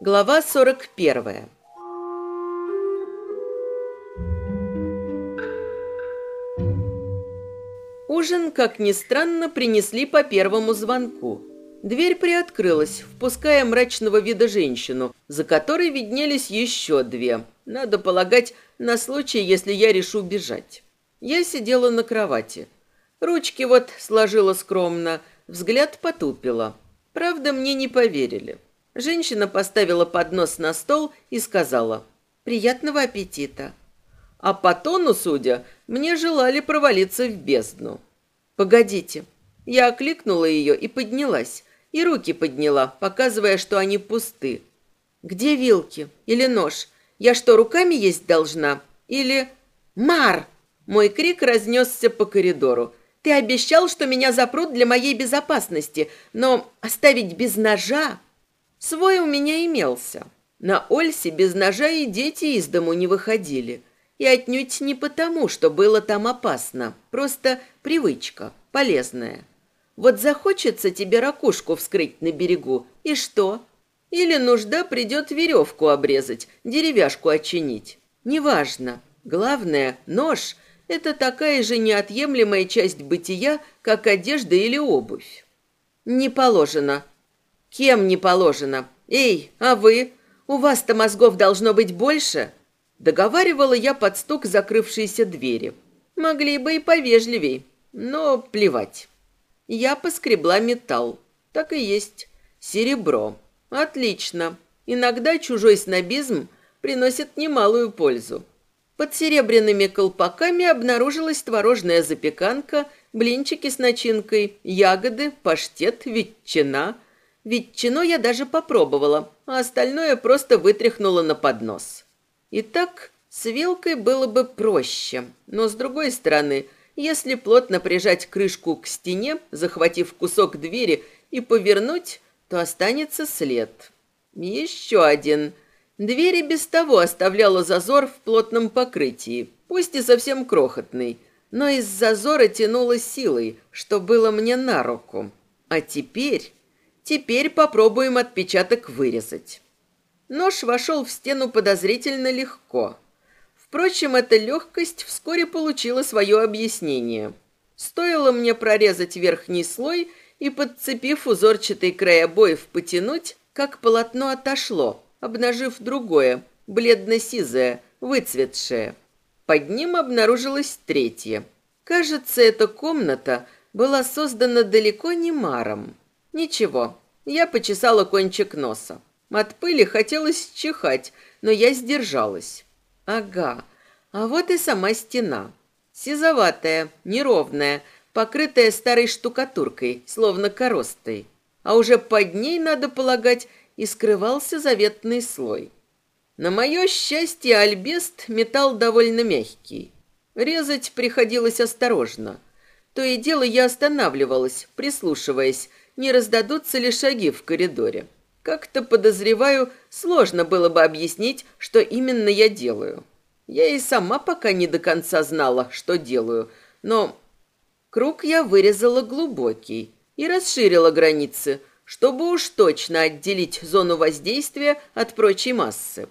Глава 41 Ужин, как ни странно, принесли по первому звонку. Дверь приоткрылась, впуская мрачного вида женщину, за которой виднелись еще две. Надо полагать, на случай, если я решу бежать. Я сидела на кровати. Ручки вот сложила скромно, взгляд потупила. Правда, мне не поверили. Женщина поставила поднос на стол и сказала «Приятного аппетита». А по тону, судя, мне желали провалиться в бездну. «Погодите». Я окликнула ее и поднялась, и руки подняла, показывая, что они пусты. «Где вилки? Или нож? Я что, руками есть должна? Или...» «Мар!» Мой крик разнесся по коридору. «Ты обещал, что меня запрут для моей безопасности, но оставить без ножа...» Свой у меня имелся. На Ольсе без ножа и дети из дому не выходили. И отнюдь не потому, что было там опасно. Просто привычка, полезная. Вот захочется тебе ракушку вскрыть на берегу, и что? Или нужда придет веревку обрезать, деревяшку очинить. Неважно. Главное, нож – это такая же неотъемлемая часть бытия, как одежда или обувь. Не положено, Кем не положено? Эй, а вы? У вас-то мозгов должно быть больше? Договаривала я под стук закрывшейся двери. Могли бы и повежливей, но плевать. Я поскребла металл. Так и есть. Серебро. Отлично. Иногда чужой снобизм приносит немалую пользу. Под серебряными колпаками обнаружилась творожная запеканка, блинчики с начинкой, ягоды, паштет, ветчина, Ветчину я даже попробовала, а остальное просто вытряхнула на поднос. Итак, с вилкой было бы проще, но с другой стороны, если плотно прижать крышку к стене, захватив кусок двери и повернуть, то останется след. Еще один. Дверь и без того оставляла зазор в плотном покрытии, пусть и совсем крохотный, но из зазора тянуло силой, что было мне на руку. А теперь Теперь попробуем отпечаток вырезать. Нож вошел в стену подозрительно легко. Впрочем, эта легкость вскоре получила свое объяснение. Стоило мне прорезать верхний слой и, подцепив узорчатый край обоев, потянуть, как полотно отошло, обнажив другое, бледно-сизое, выцветшее. Под ним обнаружилось третье. Кажется, эта комната была создана далеко не маром. Ничего, я почесала кончик носа. От пыли хотелось чихать, но я сдержалась. Ага, а вот и сама стена. Сизоватая, неровная, покрытая старой штукатуркой, словно коростой. А уже под ней, надо полагать, и скрывался заветный слой. На мое счастье, альбест металл довольно мягкий. Резать приходилось осторожно. То и дело я останавливалась, прислушиваясь, не раздадутся ли шаги в коридоре. Как-то подозреваю, сложно было бы объяснить, что именно я делаю. Я и сама пока не до конца знала, что делаю, но круг я вырезала глубокий и расширила границы, чтобы уж точно отделить зону воздействия от прочей массы.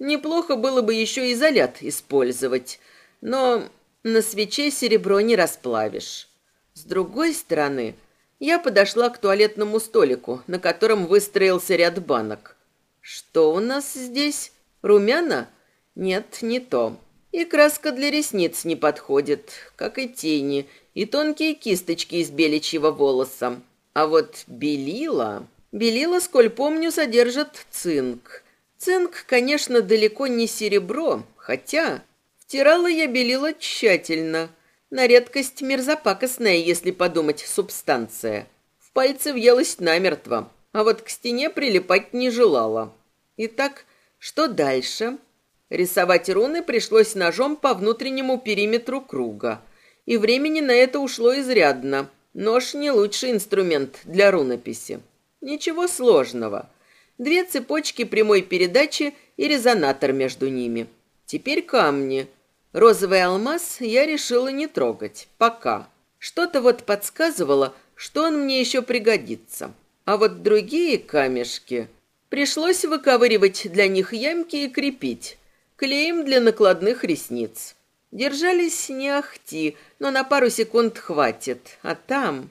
Неплохо было бы еще изолят использовать, но на свече серебро не расплавишь. С другой стороны, я подошла к туалетному столику, на котором выстроился ряд банок. Что у нас здесь? Румяна? Нет, не то. И краска для ресниц не подходит, как и тени, и тонкие кисточки из беличьего волоса. А вот белила... Белила, сколь помню, содержит цинк. Цинк, конечно, далеко не серебро, хотя... Втирала я белила тщательно, на редкость мерзопакостная, если подумать, субстанция. В пальцы въелась намертво, а вот к стене прилипать не желала. Итак, что дальше? Рисовать руны пришлось ножом по внутреннему периметру круга. И времени на это ушло изрядно. Нож не лучший инструмент для рунописи. Ничего сложного. Две цепочки прямой передачи и резонатор между ними. Теперь камни. Розовый алмаз я решила не трогать. Пока. Что-то вот подсказывало, что он мне еще пригодится. А вот другие камешки... Пришлось выковыривать для них ямки и крепить. Клеем для накладных ресниц. Держались не ахти, но на пару секунд хватит. А там...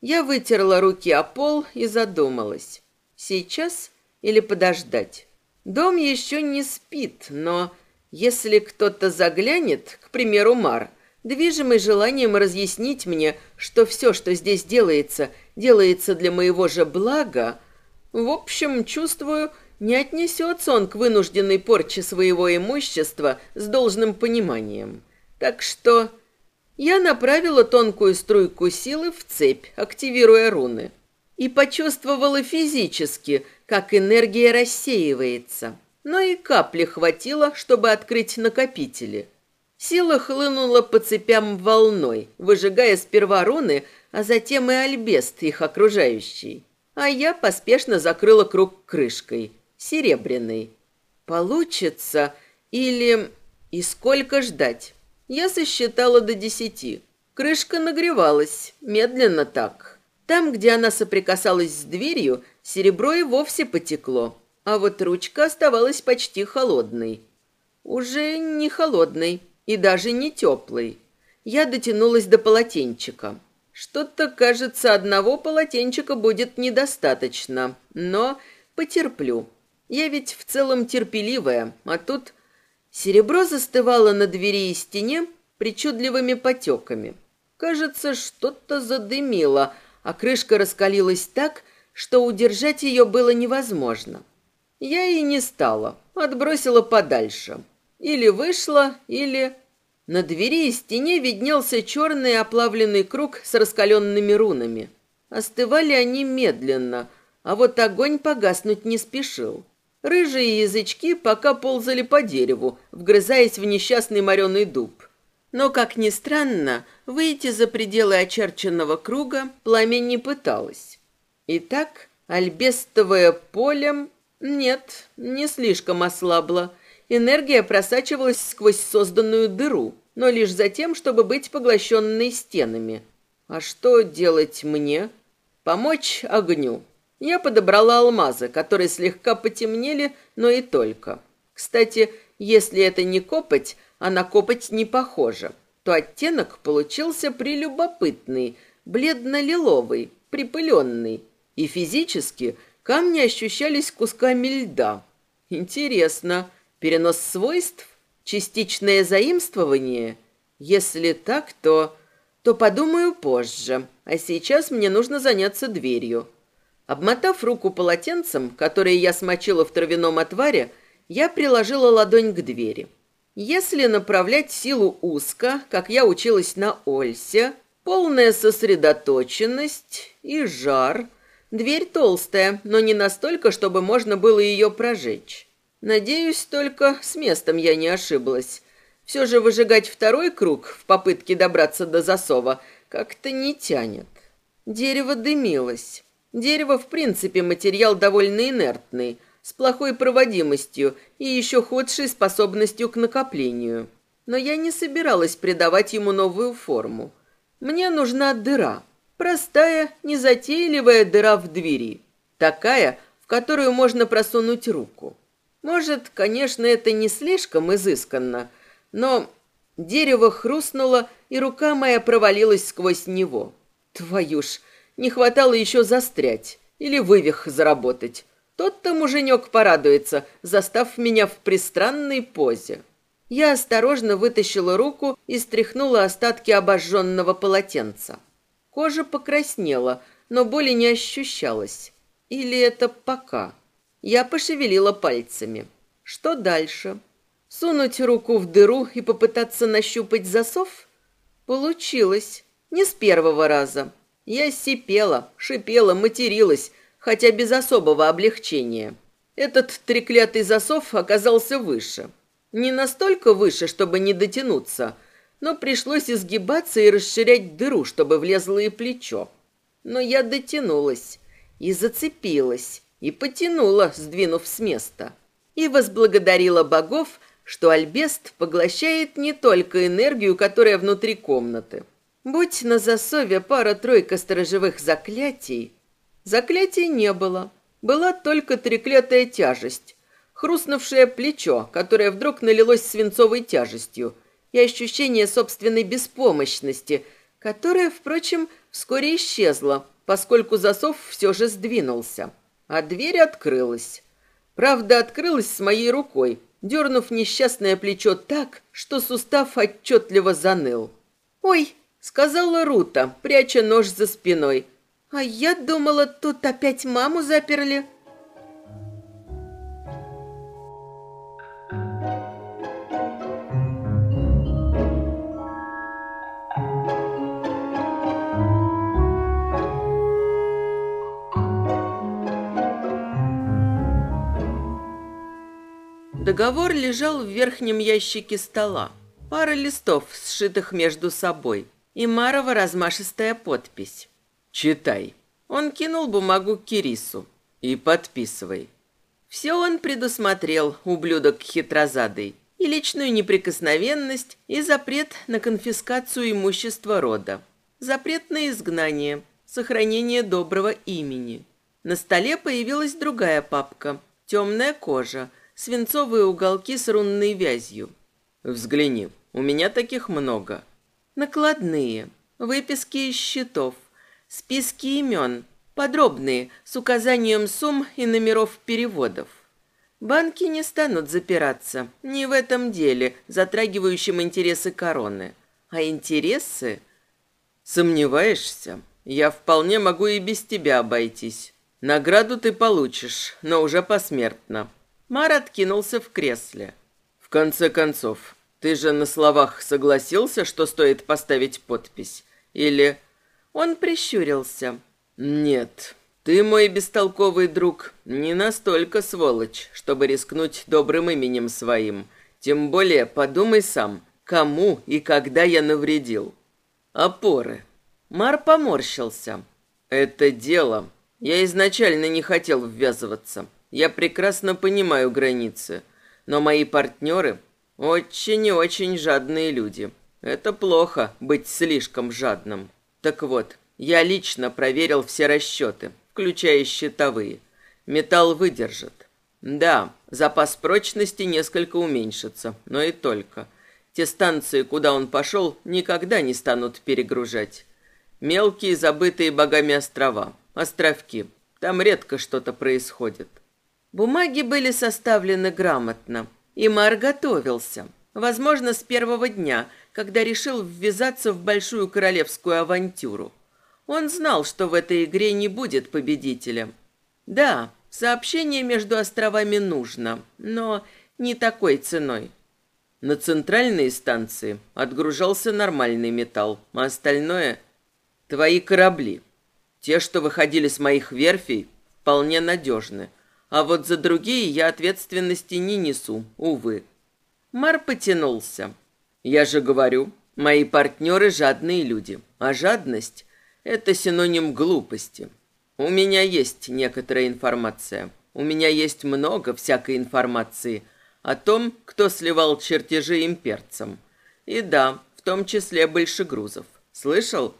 Я вытерла руки о пол и задумалась. Сейчас или подождать? Дом еще не спит, но если кто-то заглянет, к примеру, Мар, движимый желанием разъяснить мне, что все, что здесь делается, делается для моего же блага, в общем, чувствую, не отнесется он к вынужденной порче своего имущества с должным пониманием. Так что я направила тонкую струйку силы в цепь, активируя руны. И почувствовала физически, как энергия рассеивается. Но и капли хватило, чтобы открыть накопители. Сила хлынула по цепям волной, выжигая сперва руны, а затем и альбест, их окружающий. А я поспешно закрыла круг крышкой, серебряной. Получится или... И сколько ждать? Я сосчитала до десяти. Крышка нагревалась, медленно так. Там, где она соприкасалась с дверью, серебро и вовсе потекло, а вот ручка оставалась почти холодной. Уже не холодной и даже не теплой. Я дотянулась до полотенчика. Что-то, кажется, одного полотенчика будет недостаточно, но потерплю. Я ведь в целом терпеливая, а тут серебро застывало на двери и стене причудливыми потеками. Кажется, что-то задымило, а крышка раскалилась так, что удержать ее было невозможно. Я и не стала, отбросила подальше. Или вышла, или на двери и стене виднелся черный оплавленный круг с раскаленными рунами. Остывали они медленно, а вот огонь погаснуть не спешил. Рыжие язычки пока ползали по дереву, вгрызаясь в несчастный мореный дуб. Но, как ни странно, выйти за пределы очерченного круга пламя не пыталось. Итак, альбестовое поле... Нет, не слишком ослабло. Энергия просачивалась сквозь созданную дыру но лишь за тем, чтобы быть поглощенной стенами. А что делать мне? Помочь огню. Я подобрала алмазы, которые слегка потемнели, но и только. Кстати, если это не копоть, а на копоть не похоже, то оттенок получился прелюбопытный, бледно-лиловый, припыленный. И физически камни ощущались кусками льда. Интересно, перенос свойств Частичное заимствование? Если так, то... То подумаю позже. А сейчас мне нужно заняться дверью. Обмотав руку полотенцем, которое я смочила в травяном отваре, я приложила ладонь к двери. Если направлять силу узко, как я училась на Ольсе, полная сосредоточенность и жар. Дверь толстая, но не настолько, чтобы можно было ее прожечь. Надеюсь, только с местом я не ошиблась. Все же выжигать второй круг в попытке добраться до засова как-то не тянет. Дерево дымилось. Дерево, в принципе, материал довольно инертный, с плохой проводимостью и еще худшей способностью к накоплению. Но я не собиралась придавать ему новую форму. Мне нужна дыра. Простая, незатейливая дыра в двери. Такая, в которую можно просунуть руку. Может, конечно, это не слишком изысканно, но дерево хрустнуло, и рука моя провалилась сквозь него. Твою ж, не хватало еще застрять или вывих заработать. Тот-то муженек порадуется, застав меня в пристранной позе. Я осторожно вытащила руку и стряхнула остатки обожженного полотенца. Кожа покраснела, но боли не ощущалось. Или это пока? Я пошевелила пальцами. Что дальше? Сунуть руку в дыру и попытаться нащупать засов? Получилось. Не с первого раза. Я сипела, шипела, материлась, хотя без особого облегчения. Этот треклятый засов оказался выше. Не настолько выше, чтобы не дотянуться, но пришлось изгибаться и расширять дыру, чтобы влезло и плечо. Но я дотянулась и зацепилась, и потянула, сдвинув с места. И возблагодарила богов, что Альбест поглощает не только энергию, которая внутри комнаты. Будь на засове пара-тройка сторожевых заклятий, заклятий не было. Была только треклятая тяжесть, хрустнувшее плечо, которое вдруг налилось свинцовой тяжестью, и ощущение собственной беспомощности, которое, впрочем, вскоре исчезло, поскольку засов все же сдвинулся, а дверь открылась. Правда, открылась с моей рукой, дернув несчастное плечо так, что сустав отчетливо заныл. «Ой!» — сказала Рута, пряча нож за спиной. «А я думала, тут опять маму заперли». Договор лежал в верхнем ящике стола. Пара листов, сшитых между собой. И Марова размашистая подпись. «Читай». Он кинул бумагу Кирису. «И подписывай». Все он предусмотрел, ублюдок хитрозадый. И личную неприкосновенность, и запрет на конфискацию имущества рода. Запрет на изгнание, сохранение доброго имени. На столе появилась другая папка. Темная кожа – свинцовые уголки с рунной вязью. Взгляни, у меня таких много. Накладные, выписки из счетов, списки имен, подробные, с указанием сумм и номеров переводов. Банки не станут запираться, не в этом деле, затрагивающем интересы короны. А интересы... Сомневаешься? Я вполне могу и без тебя обойтись. Награду ты получишь, но уже посмертно. Мар откинулся в кресле. «В конце концов, ты же на словах согласился, что стоит поставить подпись? Или...» Он прищурился. «Нет, ты, мой бестолковый друг, не настолько сволочь, чтобы рискнуть добрым именем своим. Тем более подумай сам, кому и когда я навредил. Опоры». Мар поморщился. «Это дело. Я изначально не хотел ввязываться. Я прекрасно понимаю границы, но мои партнеры очень и очень жадные люди. Это плохо быть слишком жадным. Так вот, я лично проверил все расчеты, включая счетовые. Металл выдержит. Да, запас прочности несколько уменьшится, но и только. Те станции, куда он пошел, никогда не станут перегружать. Мелкие забытые богами острова, островки. Там редко что-то происходит. Бумаги были составлены грамотно, и Мар готовился. Возможно, с первого дня, когда решил ввязаться в большую королевскую авантюру. Он знал, что в этой игре не будет победителя. Да, сообщение между островами нужно, но не такой ценой. На центральные станции отгружался нормальный металл, а остальное – твои корабли. Те, что выходили с моих верфей, вполне надежны – а вот за другие я ответственности не несу, увы. Мар потянулся. Я же говорю, мои партнеры жадные люди, а жадность – это синоним глупости. У меня есть некоторая информация. У меня есть много всякой информации о том, кто сливал чертежи имперцам. И да, в том числе большегрузов. Слышал?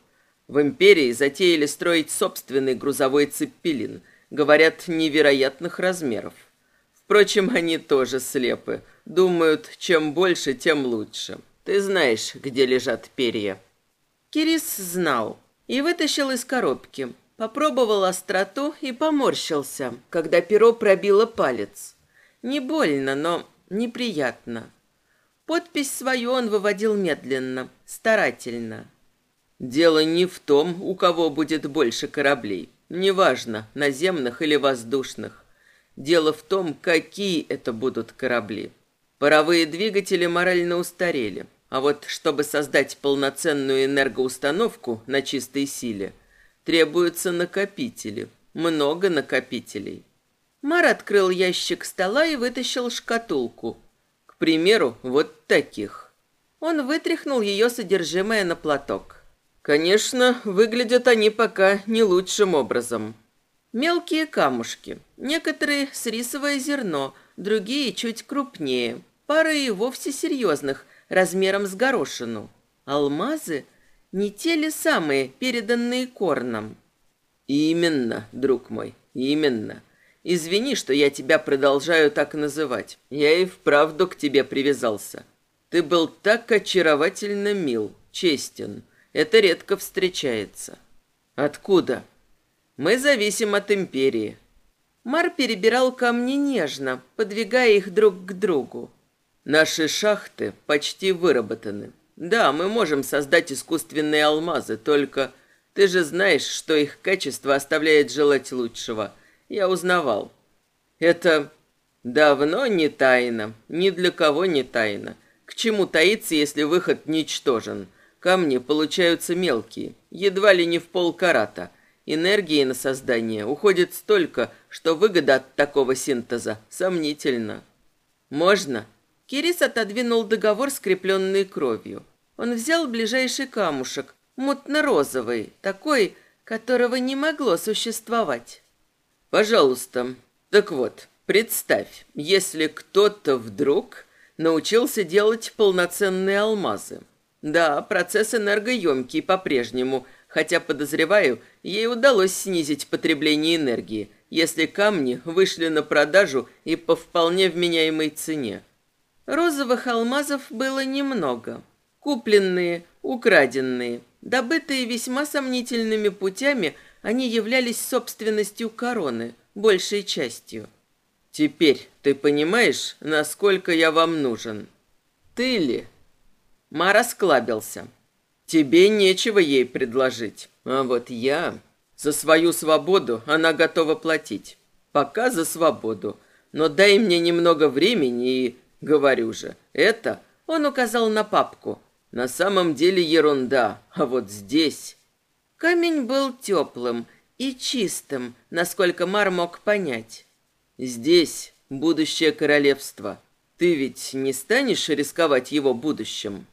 В империи затеяли строить собственный грузовой цеппелин – говорят, невероятных размеров. Впрочем, они тоже слепы. Думают, чем больше, тем лучше. Ты знаешь, где лежат перья. Кирис знал и вытащил из коробки. Попробовал остроту и поморщился, когда перо пробило палец. Не больно, но неприятно. Подпись свою он выводил медленно, старательно. Дело не в том, у кого будет больше кораблей. Неважно, наземных или воздушных. Дело в том, какие это будут корабли. Паровые двигатели морально устарели. А вот чтобы создать полноценную энергоустановку на чистой силе, требуются накопители. Много накопителей. Мар открыл ящик стола и вытащил шкатулку. К примеру, вот таких. Он вытряхнул ее содержимое на платок. Конечно, выглядят они пока не лучшим образом. Мелкие камушки, некоторые с рисовое зерно, другие чуть крупнее, пара и вовсе серьезных, размером с горошину. Алмазы не те ли самые, переданные Корном? Именно, друг мой, именно. Извини, что я тебя продолжаю так называть. Я и вправду к тебе привязался. Ты был так очаровательно мил, честен. Это редко встречается. Откуда? Мы зависим от империи. Мар перебирал камни нежно, подвигая их друг к другу. Наши шахты почти выработаны. Да, мы можем создать искусственные алмазы, только ты же знаешь, что их качество оставляет желать лучшего. Я узнавал. Это давно не тайна, ни для кого не тайна. К чему таиться, если выход ничтожен? Камни получаются мелкие, едва ли не в полкарата. Энергии на создание уходит столько, что выгода от такого синтеза сомнительна. Можно? Кирис отодвинул договор, скрепленный кровью. Он взял ближайший камушек, мутно-розовый, такой, которого не могло существовать. «Пожалуйста. Так вот, представь, если кто-то вдруг научился делать полноценные алмазы. Да, процесс энергоемкий по-прежнему, хотя, подозреваю, ей удалось снизить потребление энергии, если камни вышли на продажу и по вполне вменяемой цене. Розовых алмазов было немного. Купленные, украденные, добытые весьма сомнительными путями, они являлись собственностью короны, большей частью. Теперь ты понимаешь, насколько я вам нужен? Ты ли? Мара склабился. Тебе нечего ей предложить. А вот я... За свою свободу она готова платить. Пока за свободу. Но дай мне немного времени и... Говорю же, это... Он указал на папку. На самом деле ерунда, а вот здесь... Камень был теплым и чистым, насколько Мар мог понять. Здесь будущее королевство. Ты ведь не станешь рисковать его будущим?»